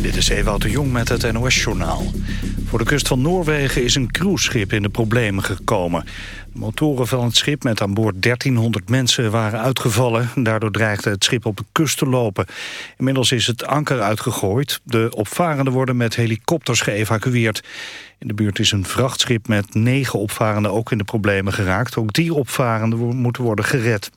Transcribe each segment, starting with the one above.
Dit is Ewout de Jong met het NOS-journaal. Voor de kust van Noorwegen is een cruiseschip in de problemen gekomen. De motoren van het schip met aan boord 1300 mensen waren uitgevallen. Daardoor dreigde het schip op de kust te lopen. Inmiddels is het anker uitgegooid. De opvarenden worden met helikopters geëvacueerd. In de buurt is een vrachtschip met negen opvarenden ook in de problemen geraakt. Ook die opvarenden moeten worden gered.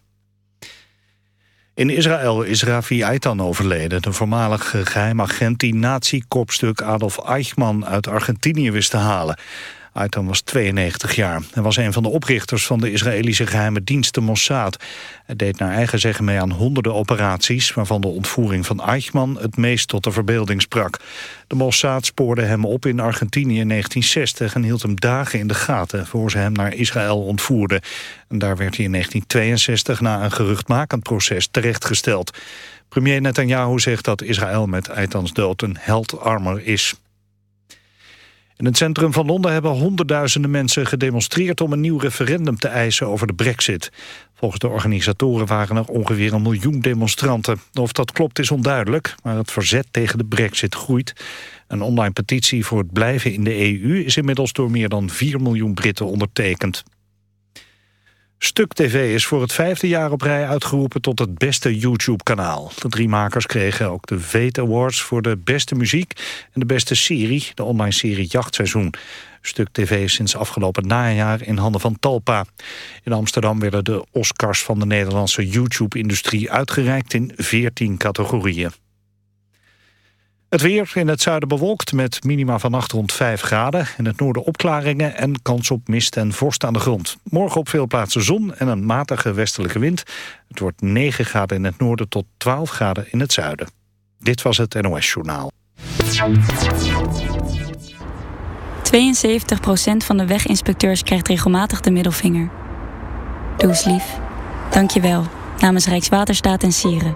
In Israël is Rafi Eitan overleden, de voormalige geheimagent die nazi-kopstuk Adolf Eichmann uit Argentinië wist te halen. Aitan was 92 jaar. Hij was een van de oprichters van de Israëlische geheime dienst de Mossad. Hij deed naar eigen zeggen mee aan honderden operaties... waarvan de ontvoering van Eichmann het meest tot de verbeelding sprak. De Mossad spoorde hem op in Argentinië in 1960... en hield hem dagen in de gaten voor ze hem naar Israël ontvoerden. En daar werd hij in 1962 na een geruchtmakend proces terechtgesteld. Premier Netanyahu zegt dat Israël met Eitans dood een heldarmer is. In het centrum van Londen hebben honderdduizenden mensen gedemonstreerd om een nieuw referendum te eisen over de brexit. Volgens de organisatoren waren er ongeveer een miljoen demonstranten. Of dat klopt is onduidelijk, maar het verzet tegen de brexit groeit. Een online petitie voor het blijven in de EU is inmiddels door meer dan 4 miljoen Britten ondertekend. Stuk TV is voor het vijfde jaar op rij uitgeroepen tot het beste YouTube-kanaal. De drie makers kregen ook de Vete Awards voor de beste muziek en de beste serie, de online serie Jachtseizoen. Stuk TV is sinds afgelopen najaar in handen van Talpa. In Amsterdam werden de Oscars van de Nederlandse YouTube-industrie uitgereikt in 14 categorieën. Het weer in het zuiden bewolkt met minima vannacht rond 5 graden. In het noorden opklaringen en kans op mist en vorst aan de grond. Morgen op veel plaatsen zon en een matige westelijke wind. Het wordt 9 graden in het noorden tot 12 graden in het zuiden. Dit was het NOS Journaal. 72% van de weginspecteurs krijgt regelmatig de middelvinger. Doe eens lief. Dank je wel. Namens Rijkswaterstaat en Sieren.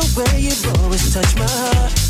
The way you always touch my heart.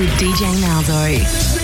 With DJ Malzo.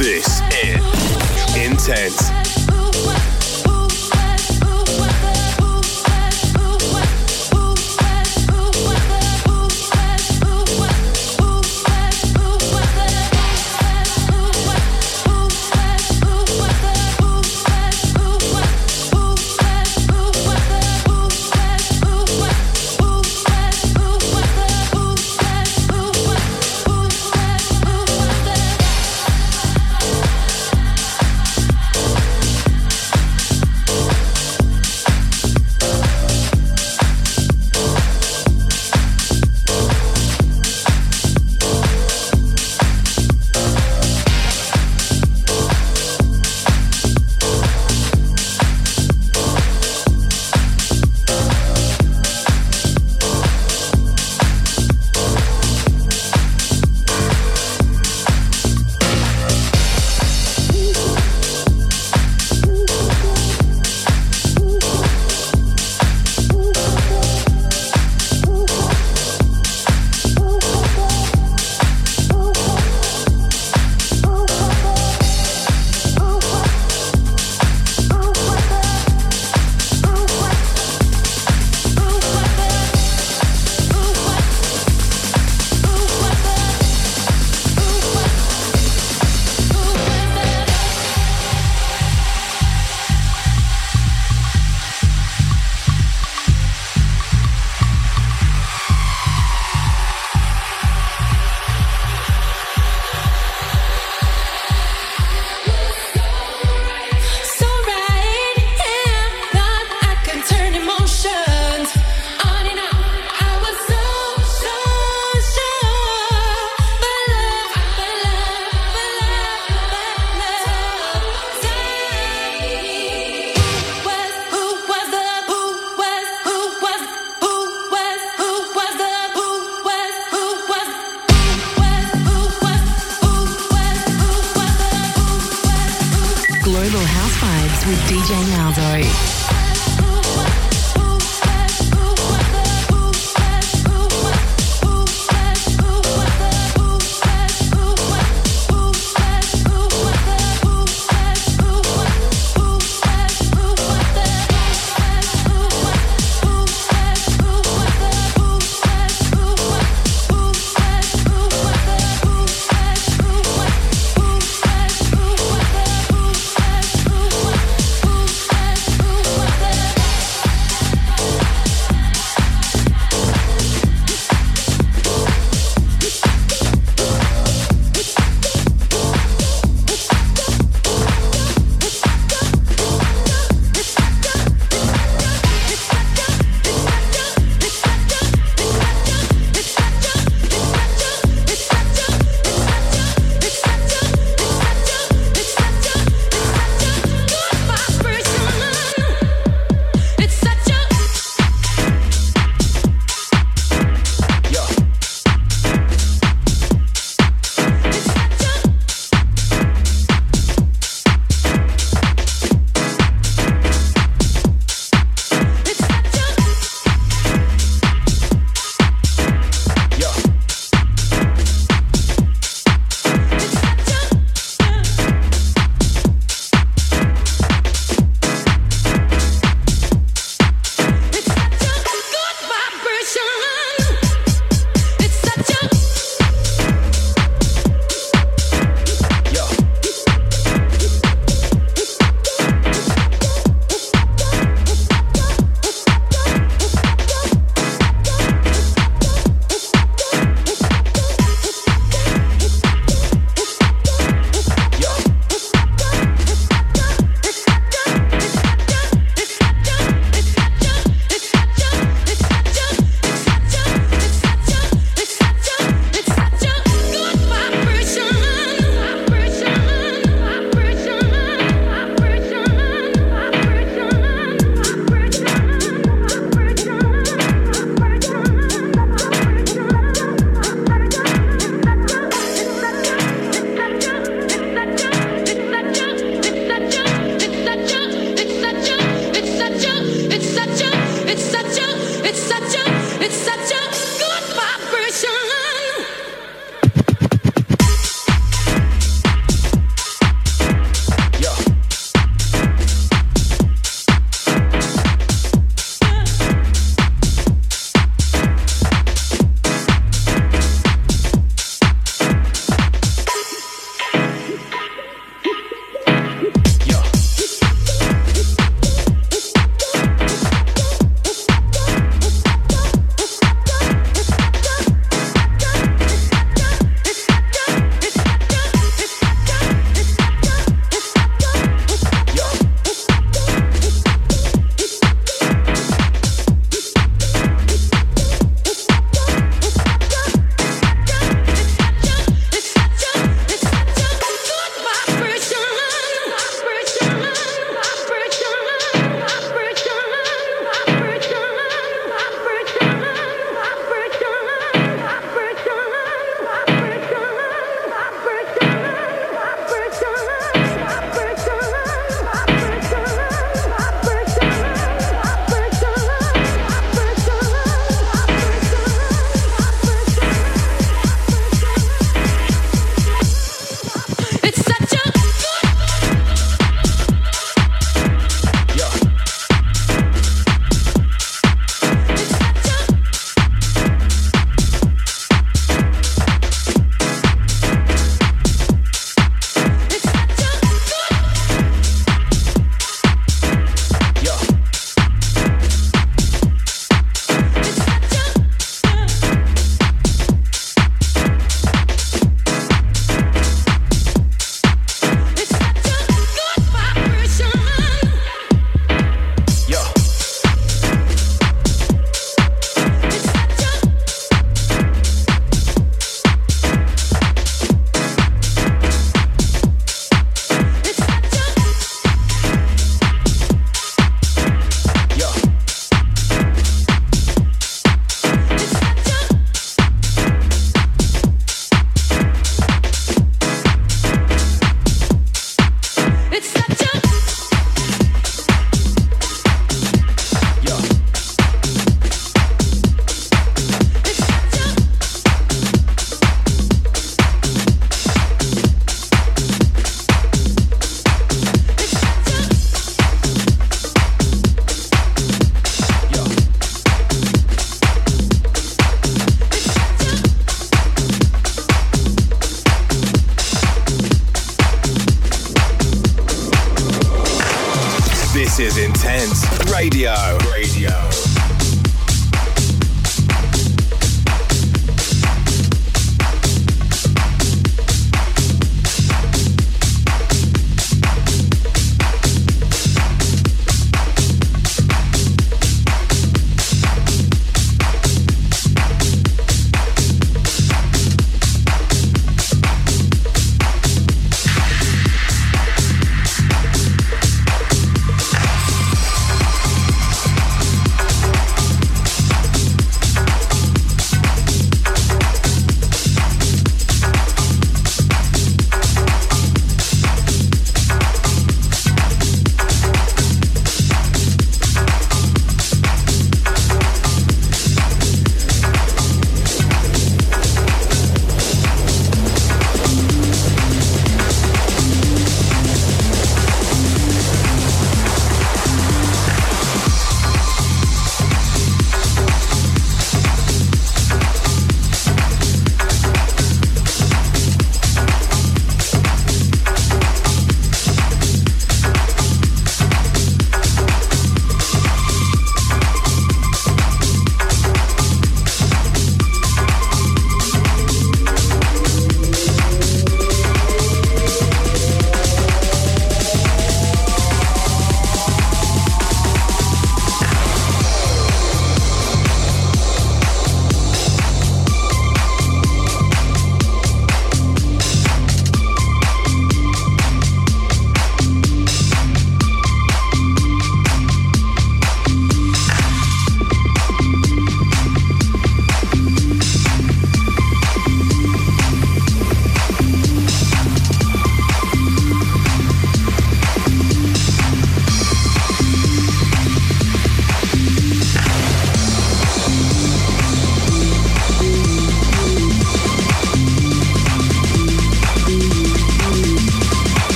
This is Intense.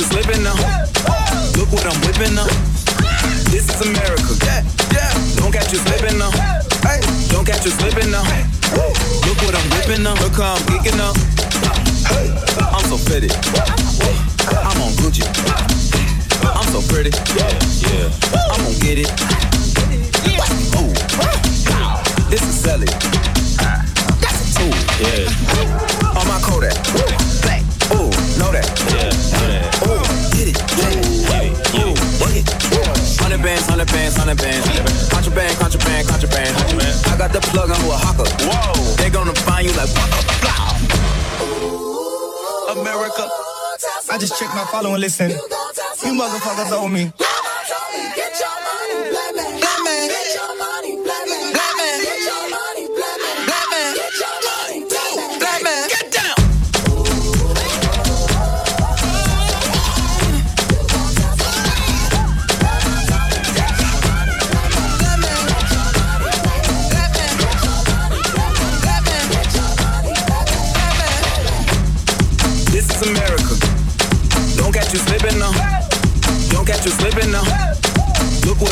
You slipping now. Look what I'm whipping now. This is America. Yeah. Don't catch you slipping now. Hey, don't catch you slipping now. Look what I'm whipping now. Look how I'm geeking up. I'm so fitted. I'm on Gucci. I'm so pretty. Yeah, yeah. I'm gonna get it. Hundred bands, hundred. Contraband, contraband, contraband. I got the plug Oaxaca. Whoa. They gonna find you like waka, blah. America. I just checked my follow and listen. You motherfuckers owe me.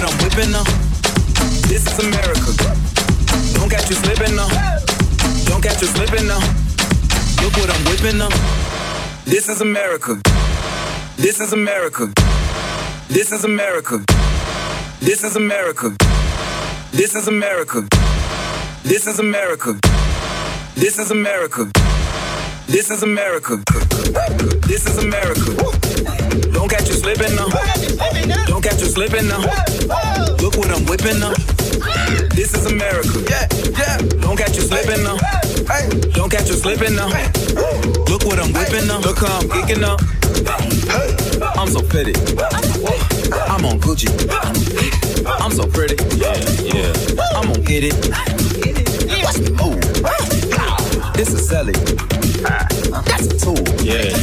What I'm whipping now. This is America. Don't catch you slipping now. Don't catch you slipping now. Look what I'm whipping now. This is America. This is America. This is America. This is America. This is America. This is America. This is America. This is America. This is America. Don't catch slipping now. Don't catch you slipping now. Look what I'm whipping now. This is America. Yeah, yeah. Don't catch you slipping now. Don't catch you slipping now. Look what I'm whipping now. Look how I'm geeking up. I'm so fitted. I'm on Gucci. I'm so pretty. Yeah, yeah. I'm gonna get it. Watch me move. This is Sally. That's a tool. Yeah.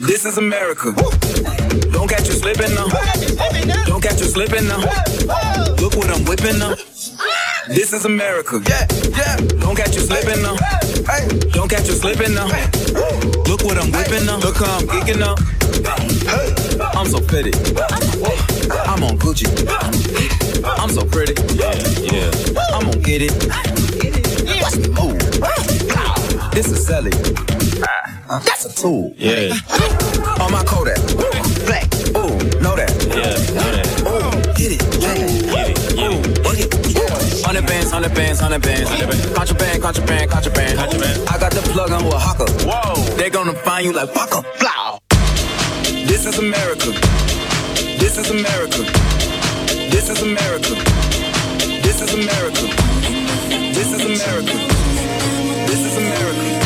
This is America. Don't catch you slipping now. Don't catch you slipping now. Look what I'm whipping now. This is America. Yeah, yeah. Don't catch you slipping now. Don't catch you slipping now. Look what I'm whipping now. Look how I'm geeking up. I'm so fitted. I'm on Gucci. I'm so pretty. Yeah, yeah. I'm gonna get it. Watch me move. This is Sally. Ah. That's a tool. Yeah. On my Kodak. Black. Ooh, know that. Yeah, know that. Ooh, get it. Yeah. Get it. Work it. Hundred bands, hundred bands, hundred bands. Contraband, contraband, contraband. I got the plug on with hawker. Whoa. They gonna find you like waka, flow. This is America. This is America. This is America. This is America. This is America. This is America.